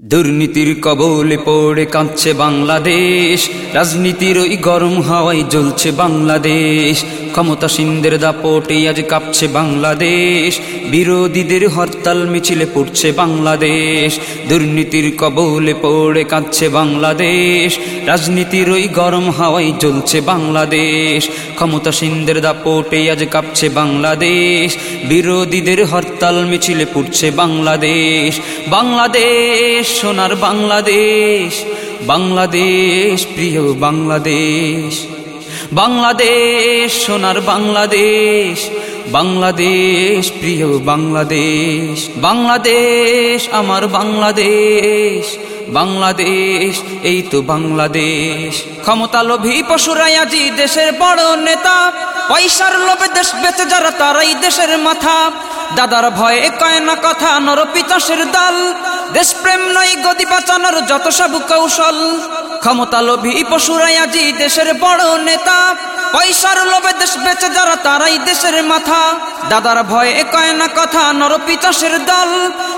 দুর্নীতির কবলে পড়ে কাঁদছে বাংলাদেশ। রাজনীতির ওই গরম হাওয়ায় জ্বলছে বাংলাদেশ। ক্ষমতাসীনদের দাপটে আজ কাঁপছে বাংলাদেশ। বিরোধীদের হরতাল মিছিলে পড়ছে বাংলাদেশ। দুর্নীতির কবলে পড়ে কাঁদছে বাংলাদেশ। রাজনীতির ওই গরম হাওয়ায় জ্বলছে বাংলাদেশ। ক্ষমতাসীনদের দাপটে আজ কাঁপছে বাংলাদেশ। বিরোধীদের হরতাল মিছিলে পড়ছে বাংলাদেশ। বাংলাদেশ সোনার বাংলাদেশ বাংলাদেশ, প্রিয় বাংলাদেশ। বাংলাদেশ, সোনার বাংলাদেশ বাংলাদেশ, প্রিয় বাংলাদেশ। বাংলাদেশ, আমার বাংলাদেশ বাংলাদেশ, এই তো বাংলাদেশ। ক্ষমতা লোভী আজি দেশের বড় নেতা। পয়সার লোভে দেশ বেঁচে যারা, তারাই দেশের মাথা। দাদার ভয়ে কয় না কথা নরপিতাসের দাল। দেশপ্রেম নয় গদি বাঁচানোর যত সব কৌশল। ক্ষমতা লোভী পশুরাই আজি দেশের বড় নেতা। পয়সার লোভে দেশ বেঁচে যারা, তারাই দেশের মাথা। দাদার ভয়ে কয় না কথা নরপিতাসের দল।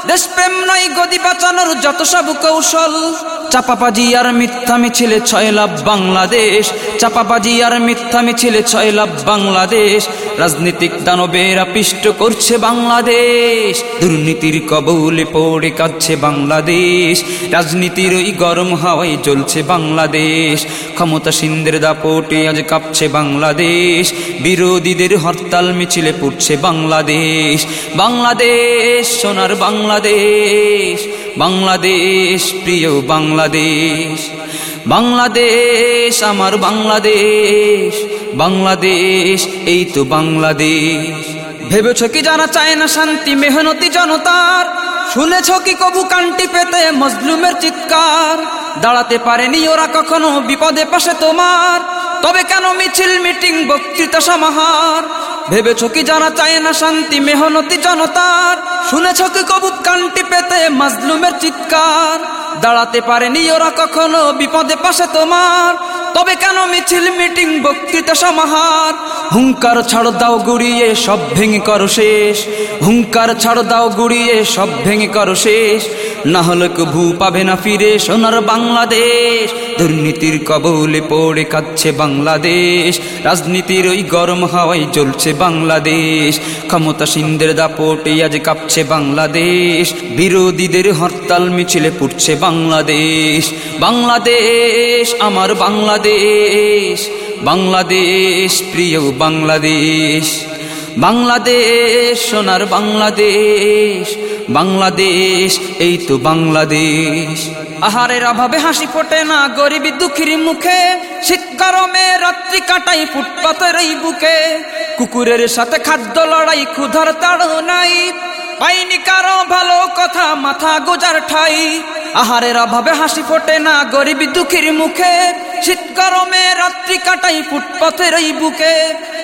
দেশপ্রেম নয়, গদি বাঁচানোর যত সব কৌশল। চাপাবাজি আর মিথ্যা মিছিলে ছয় লাভ বাংলাদেশ। চাপাবাজি আর মিথ্যা মিছিলে ছয় লাভ বাংলাদেশ। রাজনীতিক দানবেরা পিষ্ট করছে বাংলাদেশ। দুর্নীতির কবলে পড়ে কাঁদছে বাংলাদেশ। রাজনীতির ওই গরম হাওয়ায় জ্বলছে বাংলাদেশ। ক্ষমতাসীনদের দাপটে আজ কাঁপছে বাংলাদেশ। বিরোধীদের হরতাল মিছিলে পড়ছে বাংলাদেশ। বাংলাদেশ, সোনার বাংলাদেশ। বাংলাদেশ, প্রিয় বাংলাদেশ। বাংলাদেশ, আমার বাংলাদেশ। বাংলাদেশ, এই তো বাংলাদেশ। ভেবেছ কি যারা চায় না শান্তি, মেহনতি জনতার? শুনেছ কি কবু কান্টি পেতে মজলুমের চিৎকার? দাঁড়াতে পারেনি ওরা কখনো বিপদে পাশে তোমার। তবে কেন মিছিল, মিটিং, বক্তৃতা সমাহার? ভেবেছ কি জানা চায় না শান্তি, মেহনতি জনতার? শুনেছ কি কবুত কান্টি পেতে মাজলুমের চিৎকার? দাঁড়াতে পারেনি ওরা কখনো বিপদে পাশে তোমার। তবে কেন মিছিল মিটিং বক্তৃতা সমাহার? হুঙ্কার ছাড় দাও গুড়িয়ে, সব ভেঙে করো শেষ। হুঙ্কার ছাড় দাও গুড়িয়ে, সব ভেঙে করো শেষ। না হলে ভূ পাবে না ফিরে সোনার বাংলাদেশ। দুর্নীতির কবলে পড়ে কাচ্ছে বাংলাদেশ। রাজনীতির ওই গরম হাওয়ায় জ্বলছে বাংলাদেশ। ক্ষমতাসীনদের দাপটে আজ কাঁপছে বাংলাদেশ। বিরোধীদের হরতাল মিছিলে পড়ছে বাংলাদেশ। বাংলাদেশ, আমার বাংলাদেশ। বাংলাদেশ বাংলাদেশ, প্রিয় বাংলাদেশ। বাংলাদেশ, সোনার বাংলাদেশ বাংলাদেশ, এই তো বাংলাদেশ। আহারের অভাবে হাসি ফোটে না, গরিবী দুঃখীর মুখে। শীত গরমে রাত্রি কাটাই ফুটপাতের এই বুকে। কুকুরের সাথে খাদ্য লড়াই, ক্ষুধার তাড়ো নাই। পাইনি কারও ভালো কথা, মাথা গোজার ঠাই। আহারের অভাবে হাসি ফোটে না, গরিবী দুঃখীর মুখে। শীত গরমে রাত্রি কাটাই ফুটপথের এই বুকে।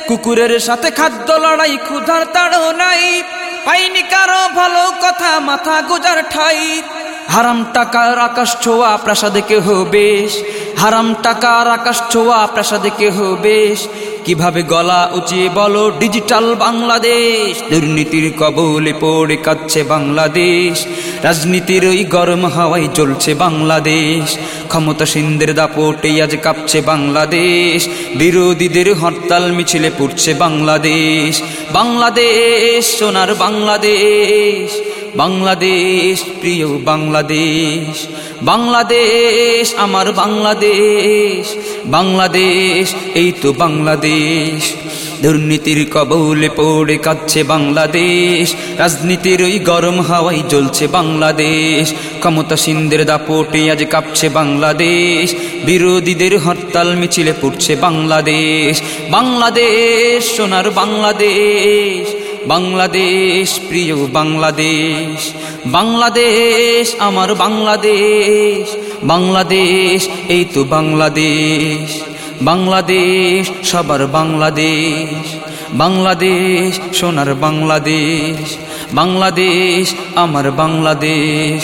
কুকুরের সাথে খাদ্য লড়াই, ক্ষুধার তাড়ো নাই। পাইনি কারও ভালো কথা, মাথা গোজার ঠাই। হারাম টাকার আকাশ ছোয়া প্রাসাদে কেহ বেশ। হারাম টাকার আকাশ ছোয়া প্রাসাদে কেহ বেশ। কীভাবে গলা উঁচিয়ে বলো ডিজিটাল বাংলাদেশ। দুর্নীতির কবলে পড়ে কাচ্ছে বাংলাদেশ। রাজনীতির ওই গরম হাওয়ায় চলছে বাংলাদেশ। ক্ষমতাসীনদের দাপটে আজ কাঁপছে বাংলাদেশ। বিরোধীদের হরতাল মিছিলে পড়ছে বাংলাদেশ। বাংলাদেশ, সোনার বাংলাদেশ। বাংলাদেশ, প্রিয় বাংলাদেশ। বাংলাদেশ, আমার বাংলাদেশ। বাংলাদেশ, এই তো বাংলাদেশ। দুর্নীতির কবলে পড়ে কাচ্ছে বাংলাদেশ। রাজনীতির ওই গরম হাওয়াই জ্বলছে বাংলাদেশ। ক্ষমতাসীনদের দাপটে আজ কাঁপছে বাংলাদেশ। বিরোধীদের হরতাল মিছিলে পড়ছে বাংলাদেশ। বাংলাদেশ, সোনার বাংলাদেশ। বাংলাদেশ, প্রিয় বাংলাদেশ বাংলাদেশ, আমার বাংলাদেশ বাংলাদেশ, এই তো বাংলাদেশ বাংলাদেশ, সবার বাংলাদেশ বাংলাদেশ, সোনার বাংলাদেশ বাংলাদেশ, আমার বাংলাদেশ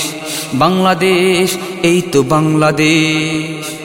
বাংলাদেশ, এই তো বাংলাদেশ।